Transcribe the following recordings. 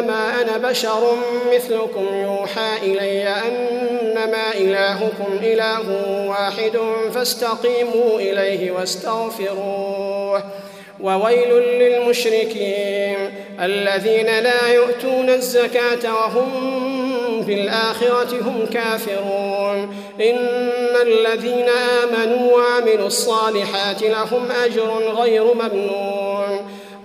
إنما أنا بشر مثلكم يوحى إلي أنما إلهكم إله واحد فاستقيموا إليه واستغفروه وويل للمشركين الذين لا يؤتون الزكاة وهم بالآخرة هم كافرون. إن الذين آمنوا وعملوا الصالحات لهم أجر غير ممنون.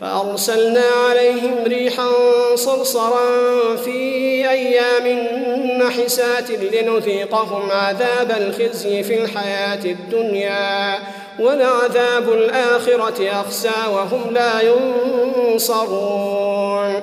فأرسلنا عليهم ريحا صرصرا في أيام نحسات لنذيقهم عذاب الخزي في الحياة الدنيا ولعذاب الآخرة أخسى وهم لا ينصرون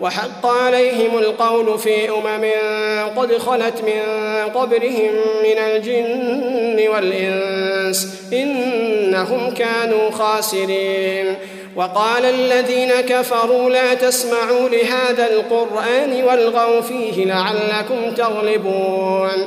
وحق عليهم القول في أمم قد خلت من قبلهم من الجن والإنس إنهم كانوا خاسرين. وقال الذين كفروا لا تسمعوا لهذا القرآن والغوا فيه لعلكم تغلبون.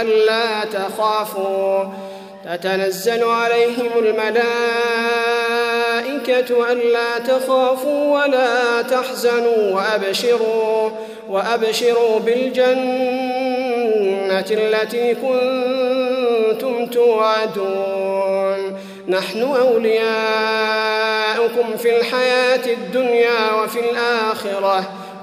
ألا تخافوا. تتنزل عليهم الملائكة ألا تخافوا ولا تحزنوا وأبشروا وأبشروا بالجنة التي كنتم توعدون. نحن أولياؤكم في الحياة الدنيا وفي الآخرة.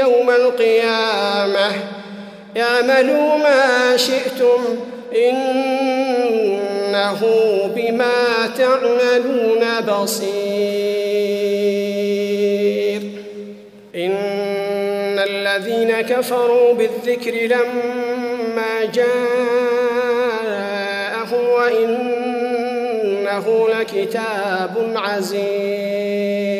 يوم القيامة. اعملوا ما شئتم إنه بما تعملون بصير. إن الذين كفروا بالذكر لما جاءهم وإنه لكتاب عزيز.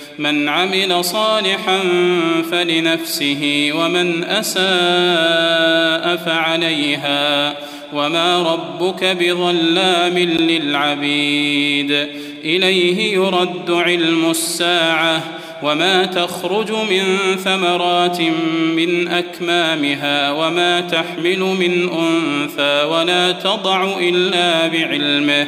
من عمل صالحا فلنفسه ومن أساء فعليها وما ربك بظلام للعبيد. إليه يرد علم الساعة وما تخرج من ثمرات من أكمامها وما تحمل من أنثى ولا تضع إلا بعلمه.